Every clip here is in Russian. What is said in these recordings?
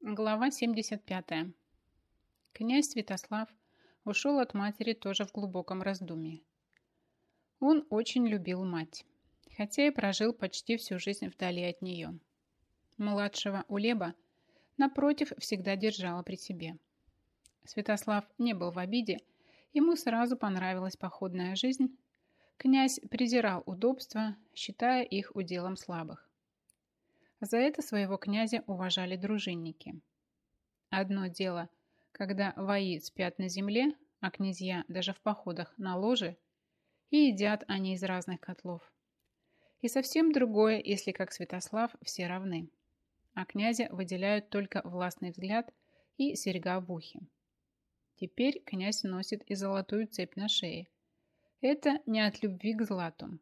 Глава 75. Князь Святослав ушел от матери тоже в глубоком раздумье. Он очень любил мать, хотя и прожил почти всю жизнь вдали от нее. Младшего Улеба, напротив, всегда держала при себе. Святослав не был в обиде, ему сразу понравилась походная жизнь. Князь презирал удобства, считая их уделом слабых. За это своего князя уважали дружинники. Одно дело, когда вои спят на земле, а князья даже в походах на ложе, и едят они из разных котлов. И совсем другое, если, как Святослав, все равны. А князя выделяют только властный взгляд и серьга в ухе. Теперь князь носит и золотую цепь на шее. Это не от любви к злату.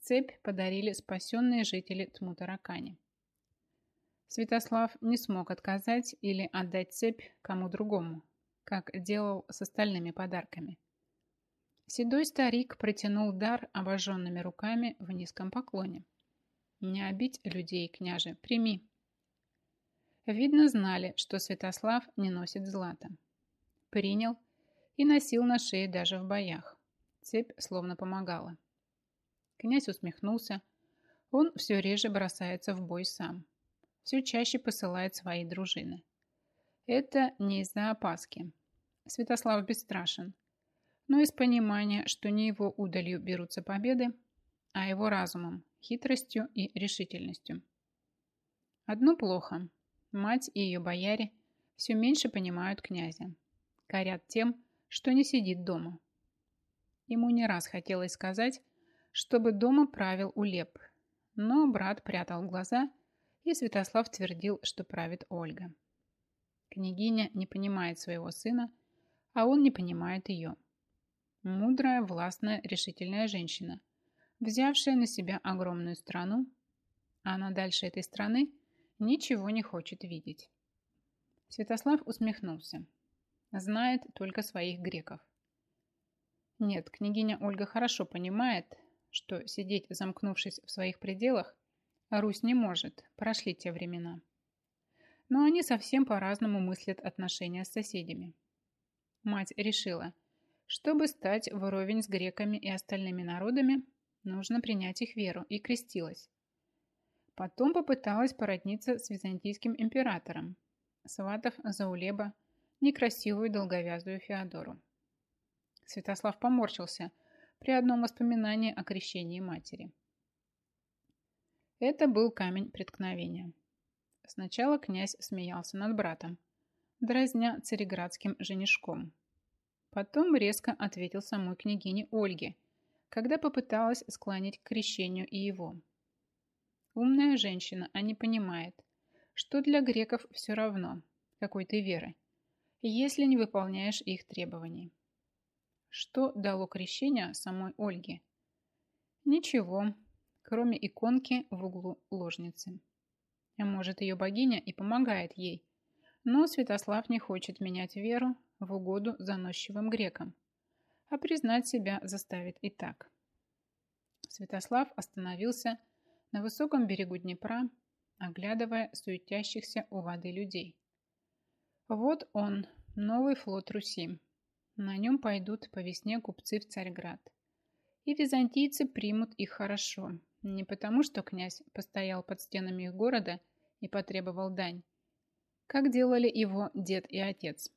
Цепь подарили спасенные жители Тмутаракани. Святослав не смог отказать или отдать цепь кому другому, как делал с остальными подарками. Седой старик протянул дар обожженными руками в низком поклоне. «Не обидь людей, княже, прими». Видно, знали, что Святослав не носит злата. Принял и носил на шее даже в боях. Цепь словно помогала. Князь усмехнулся. Он все реже бросается в бой сам все чаще посылает свои дружины. Это не из-за опаски. Святослав бесстрашен, но из понимания, что не его удалью берутся победы, а его разумом, хитростью и решительностью. Одно плохо. Мать и ее бояре все меньше понимают князя. Корят тем, что не сидит дома. Ему не раз хотелось сказать, чтобы дома правил Улеп, но брат прятал глаза и Святослав твердил, что правит Ольга. Княгиня не понимает своего сына, а он не понимает ее. Мудрая, властная, решительная женщина, взявшая на себя огромную страну, а она дальше этой страны ничего не хочет видеть. Святослав усмехнулся. Знает только своих греков. Нет, княгиня Ольга хорошо понимает, что сидеть замкнувшись в своих пределах Русь не может, прошли те времена. Но они совсем по-разному мыслят отношения с соседями. Мать решила, чтобы стать вровень с греками и остальными народами, нужно принять их веру, и крестилась. Потом попыталась породниться с византийским императором, сватов Заулеба, некрасивую долговязую Феодору. Святослав поморщился при одном воспоминании о крещении матери. Это был камень преткновения. Сначала князь смеялся над братом, дразня цареградским женишком. Потом резко ответил самой княгине Ольге, когда попыталась склонить к крещению и его. Умная женщина, а не понимает, что для греков все равно, какой ты веры, если не выполняешь их требований. Что дало крещение самой Ольге? Ничего, кроме иконки в углу ложницы. А может, ее богиня и помогает ей. Но Святослав не хочет менять веру в угоду заносчивым грекам, а признать себя заставит и так. Святослав остановился на высоком берегу Днепра, оглядывая суетящихся у воды людей. Вот он, новый флот Руси. На нем пойдут по весне купцы в Царьград. И византийцы примут их хорошо, не потому, что князь постоял под стенами их города и потребовал дань, как делали его дед и отец,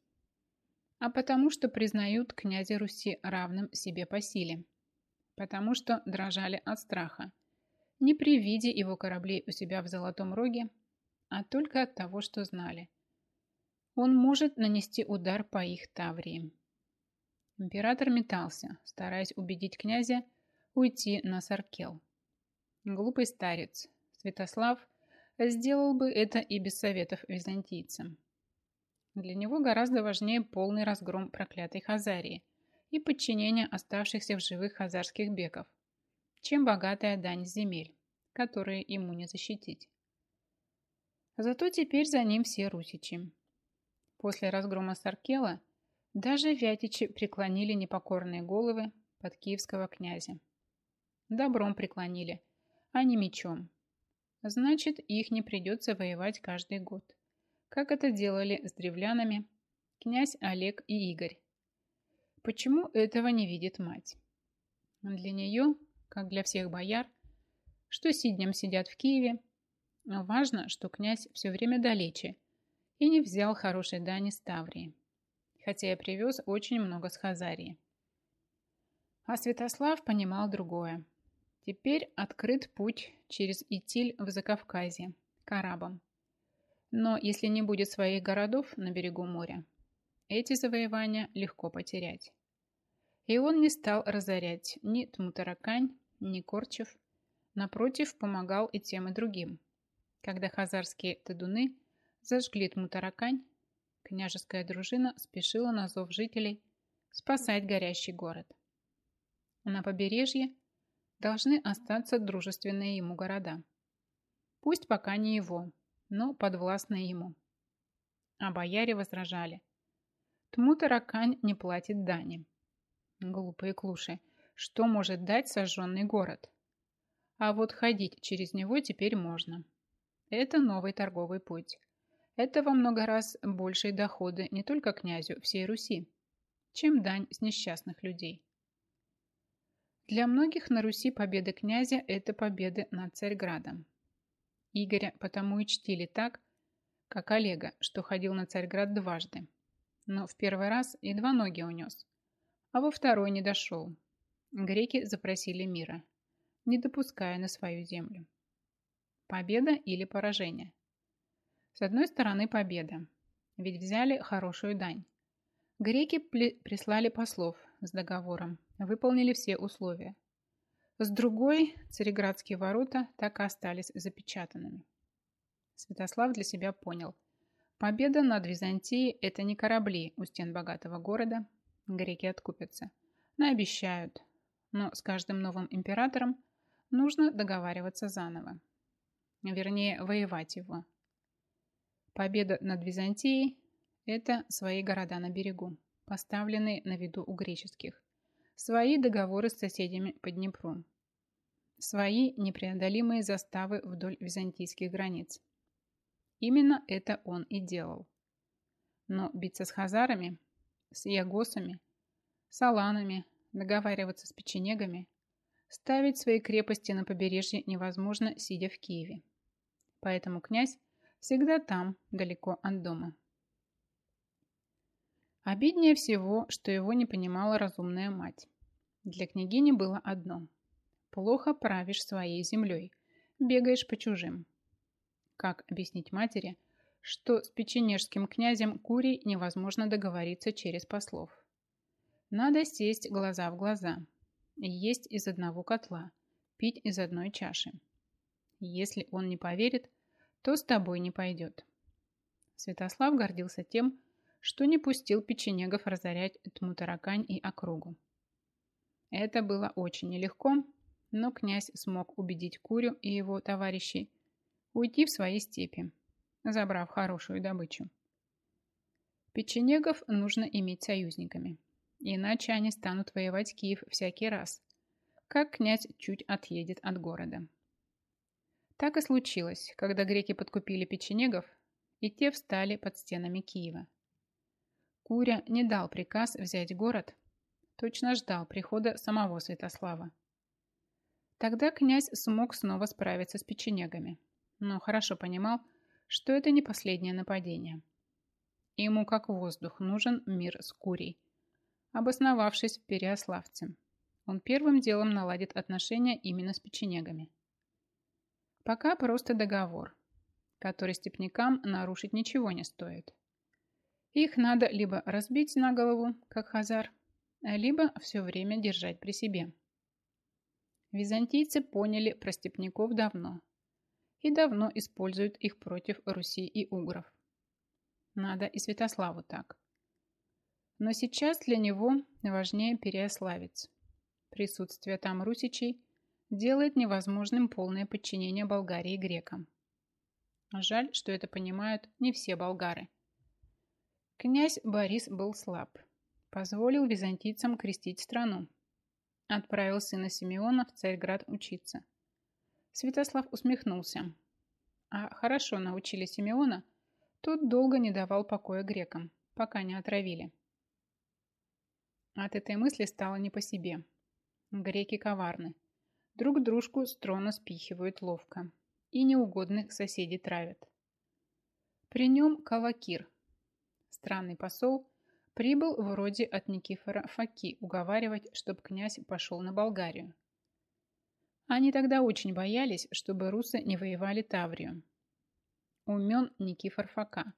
а потому, что признают князя Руси равным себе по силе, потому что дрожали от страха, не при виде его кораблей у себя в Золотом Роге, а только от того, что знали. Он может нанести удар по их Таврии. Император метался, стараясь убедить князя уйти на Саркел. Глупый старец. Святослав сделал бы это и без советов византийцам. Для него гораздо важнее полный разгром проклятой Хазарии и подчинение оставшихся в живых хазарских беков, чем богатая дань земель, которые ему не защитить. Зато теперь за ним все русичи. После разгрома Саркела даже вятичи преклонили непокорные головы под киевского князя. Добром преклонили – а не мечом. Значит, их не придется воевать каждый год, как это делали с древлянами князь Олег и Игорь. Почему этого не видит мать? Для нее, как для всех бояр, что сиднем сидят в Киеве, важно, что князь все время далече и не взял хорошей дани с Таврии, хотя и привез очень много с Хазарии. А Святослав понимал другое. Теперь открыт путь через Итиль в Закавказье, к арабам. Но если не будет своих городов на берегу моря, эти завоевания легко потерять. И он не стал разорять ни Тмутаракань, ни Корчев. Напротив, помогал и тем, и другим. Когда хазарские тадуны зажгли Тмутаракань, княжеская дружина спешила на зов жителей спасать горящий город. На побережье должны остаться дружественные ему города. Пусть пока не его, но подвластные ему. А бояре возражали. Тму-таракань не платит дани. Глупые клуши. Что может дать сожженный город? А вот ходить через него теперь можно. Это новый торговый путь. Это во много раз большие доходы не только князю всей Руси, чем дань с несчастных людей. Для многих на Руси победы князя – это победы над Царьградом. Игоря потому и чтили так, как Олега, что ходил на Царьград дважды. Но в первый раз едва ноги унес, а во второй не дошел. Греки запросили мира, не допуская на свою землю. Победа или поражение? С одной стороны победа, ведь взяли хорошую дань. Греки прислали послов с договором, выполнили все условия. С другой, цареградские ворота так и остались запечатанными. Святослав для себя понял. Победа над Византией – это не корабли у стен богатого города. Греки откупятся. Наобещают. Но с каждым новым императором нужно договариваться заново. Вернее, воевать его. Победа над Византией – это свои города на берегу поставленные на виду у греческих, свои договоры с соседями по Днепру, свои непреодолимые заставы вдоль византийских границ. Именно это он и делал. Но биться с хазарами, с ягосами, с аланами, договариваться с печенегами, ставить свои крепости на побережье невозможно, сидя в Киеве. Поэтому князь всегда там, далеко от дома. Обиднее всего, что его не понимала разумная мать. Для княгини было одно. Плохо правишь своей землей, бегаешь по чужим. Как объяснить матери, что с печенежским князем Курий невозможно договориться через послов? Надо сесть глаза в глаза, есть из одного котла, пить из одной чаши. Если он не поверит, то с тобой не пойдет. Святослав гордился тем, что не пустил печенегов разорять Тмутаракань и округу. Это было очень нелегко, но князь смог убедить Курю и его товарищей уйти в свои степи, забрав хорошую добычу. Печенегов нужно иметь союзниками, иначе они станут воевать Киев всякий раз, как князь чуть отъедет от города. Так и случилось, когда греки подкупили печенегов, и те встали под стенами Киева. Куря не дал приказ взять город, точно ждал прихода самого Святослава. Тогда князь смог снова справиться с печенегами, но хорошо понимал, что это не последнее нападение. Ему как воздух нужен мир с Курей. Обосновавшись в Переославце, он первым делом наладит отношения именно с печенегами. Пока просто договор, который степнякам нарушить ничего не стоит. Их надо либо разбить на голову, как хазар, либо все время держать при себе. Византийцы поняли про степняков давно и давно используют их против Руси и угров. Надо и Святославу так. Но сейчас для него важнее Переославец. Присутствие там русичей делает невозможным полное подчинение Болгарии грекам. Жаль, что это понимают не все болгары – Князь Борис был слаб. Позволил византийцам крестить страну. Отправил сына Симеона в Царьград учиться. Святослав усмехнулся. А хорошо научили Симеона, Тот долго не давал покоя грекам, пока не отравили. От этой мысли стало не по себе. Греки коварны. Друг дружку строго спихивают ловко. И неугодных соседей травят. При нем Калакир, странный посол, прибыл вроде от Никифора Факи уговаривать, чтобы князь пошел на Болгарию. Они тогда очень боялись, чтобы русы не воевали Таврию. Умен Никифор Фака.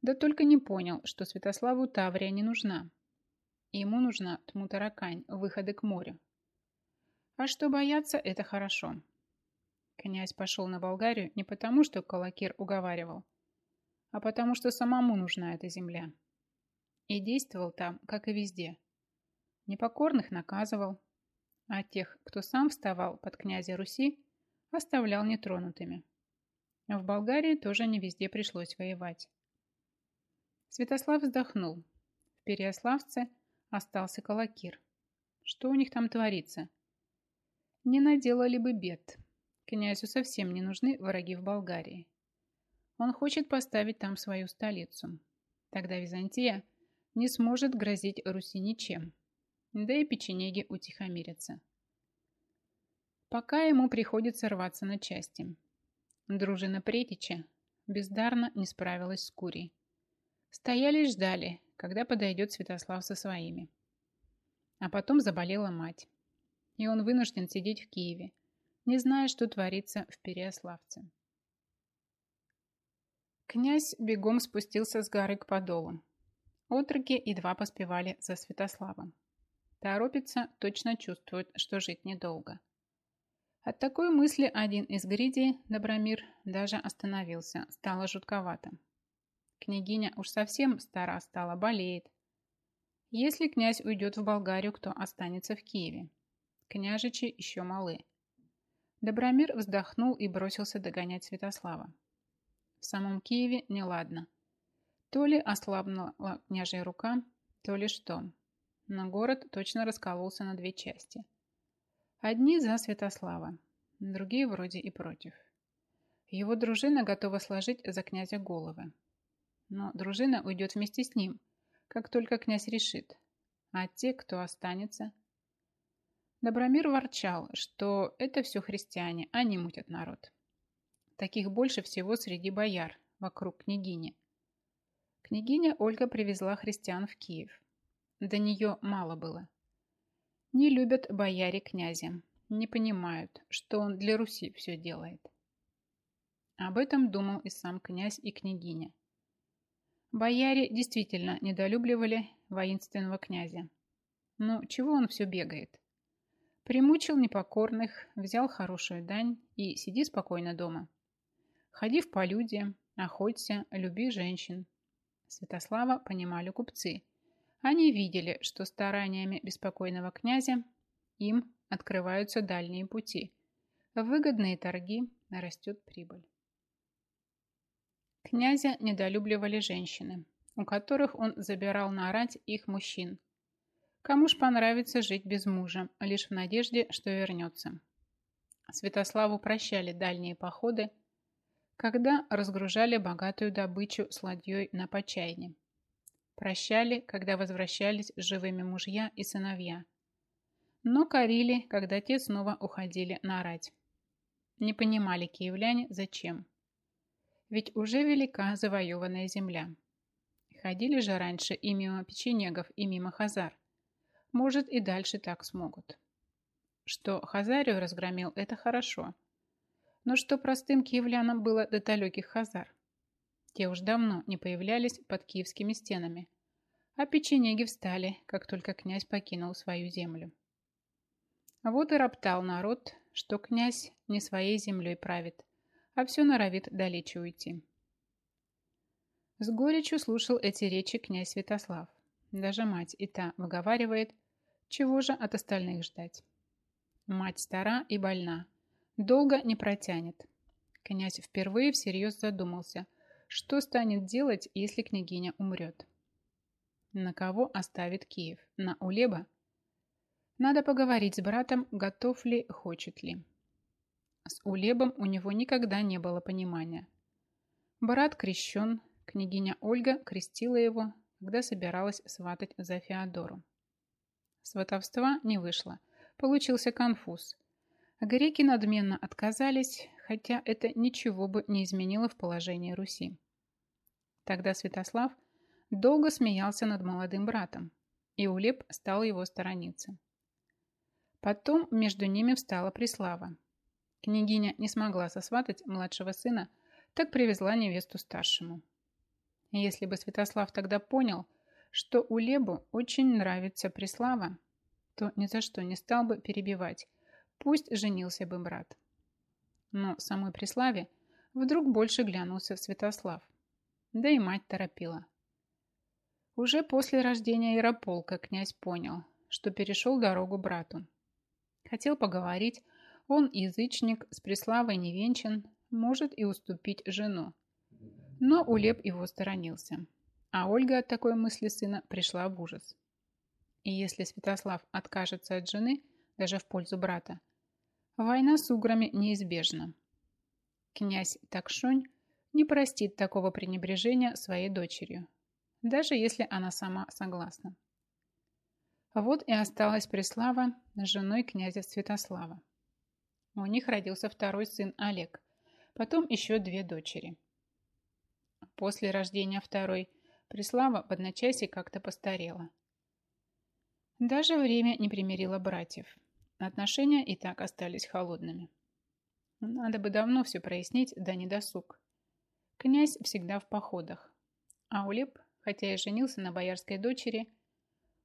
Да только не понял, что Святославу Таврия не нужна. Ему нужна Тмутаракань, выходы к морю. А что бояться, это хорошо. Князь пошел на Болгарию не потому, что Калакир уговаривал, а потому что самому нужна эта земля. И действовал там, как и везде. Непокорных наказывал, а тех, кто сам вставал под князя Руси, оставлял нетронутыми. В Болгарии тоже не везде пришлось воевать. Святослав вздохнул. В Переяславце остался Калакир. Что у них там творится? Не наделали бы бед. Князю совсем не нужны враги в Болгарии. Он хочет поставить там свою столицу. Тогда Византия не сможет грозить Руси ничем. Да и печенеги утихомирятся. Пока ему приходится рваться на части. Дружина Претича бездарно не справилась с Курией. Стояли и ждали, когда подойдет Святослав со своими. А потом заболела мать. И он вынужден сидеть в Киеве, не зная, что творится в Переославце. Князь бегом спустился с горы к подолу. Отроки едва поспевали за Святославом. Торопится, точно чувствует, что жить недолго. От такой мысли один из гриди, Добромир, даже остановился, стало жутковато. Княгиня уж совсем стара стала, болеет. Если князь уйдет в Болгарию, кто останется в Киеве? Княжичи еще малы. Добромир вздохнул и бросился догонять Святослава. В самом Киеве неладно. То ли ослабнула княжья рука, то ли что. Но город точно раскололся на две части. Одни за Святослава, другие вроде и против. Его дружина готова сложить за князя головы. Но дружина уйдет вместе с ним, как только князь решит. А те, кто останется... Добромир ворчал, что это все христиане, не мутят народ. Таких больше всего среди бояр, вокруг княгини. Княгиня Ольга привезла христиан в Киев. До нее мало было. Не любят бояре князя, не понимают, что он для Руси все делает. Об этом думал и сам князь и княгиня. Бояре действительно недолюбливали воинственного князя. Но чего он все бегает? Примучил непокорных, взял хорошую дань и сиди спокойно дома. Ходи в полюде, охоться, люби женщин. Святослава понимали купцы – они видели, что стараниями беспокойного князя им открываются дальние пути. Выгодные торги, растет прибыль. Князя недолюбливали женщины, у которых он забирал нарать их мужчин. Кому ж понравится жить без мужа, лишь в надежде, что вернется. Святославу прощали дальние походы, когда разгружали богатую добычу с ладьей на Почайне. Прощали, когда возвращались живыми мужья и сыновья. Но корили, когда те снова уходили нарать. Не понимали киевляне, зачем. Ведь уже велика завоеванная земля. Ходили же раньше и мимо печенегов, и мимо хазар. Может, и дальше так смогут. Что Хазарию разгромил, это хорошо. Но что простым киевлянам было до далеких хазар? Те уж давно не появлялись под киевскими стенами, а печенеги встали, как только князь покинул свою землю. Вот и роптал народ, что князь не своей землей правит, а все норовит далече уйти. С горечью слушал эти речи князь Святослав. Даже мать и та выговаривает, чего же от остальных ждать. Мать стара и больна, долго не протянет. Князь впервые всерьез задумался – что станет делать, если княгиня умрет? На кого оставит Киев? На Улеба? Надо поговорить с братом, готов ли, хочет ли. С Улебом у него никогда не было понимания. Брат крещен, Княгиня Ольга крестила его, когда собиралась сватать за Феодору. Сватовства не вышло. Получился конфуз. Греки надменно отказались, хотя это ничего бы не изменило в положении Руси. Тогда Святослав долго смеялся над молодым братом, и Улеп стал его сторониться. Потом между ними встала Преслава. Княгиня не смогла сосватать младшего сына, так привезла невесту старшему. Если бы Святослав тогда понял, что Улебу очень нравится Преслава, то ни за что не стал бы перебивать, пусть женился бы брат. Но самой Преславе вдруг больше глянулся Святослав, да и мать торопила. Уже после рождения Ярополка князь понял, что перешел дорогу брату. Хотел поговорить, он язычник, с Преславой не венчан, может и уступить жену. Но Улеп его сторонился, а Ольга от такой мысли сына пришла в ужас. И если Святослав откажется от жены, даже в пользу брата, война с уграми неизбежна. Князь Такшонь не простит такого пренебрежения своей дочерью, даже если она сама согласна. Вот и осталась Преслава женой князя Святослава. У них родился второй сын Олег, потом еще две дочери. После рождения второй Преслава в одночасье как-то постарела. Даже время не примирило братьев. Отношения и так остались холодными. Надо бы давно все прояснить, да не досуг. Князь всегда в походах, а Улеп хотя и женился на боярской дочери,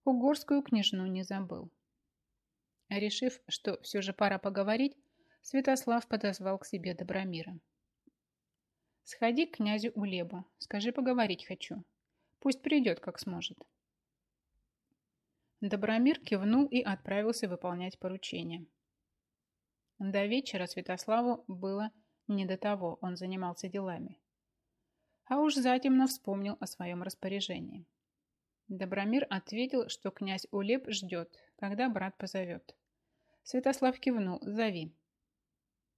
угорскую княжну не забыл. Решив, что все же пора поговорить, Святослав подозвал к себе Добромира. «Сходи к князю Улебу, скажи, поговорить хочу. Пусть придет, как сможет». Добромир кивнул и отправился выполнять поручение. До вечера Святославу было не до того, он занимался делами а уж затемно вспомнил о своем распоряжении. Добромир ответил, что князь Улеп ждет, когда брат позовет. Святослав кивнул «Зови».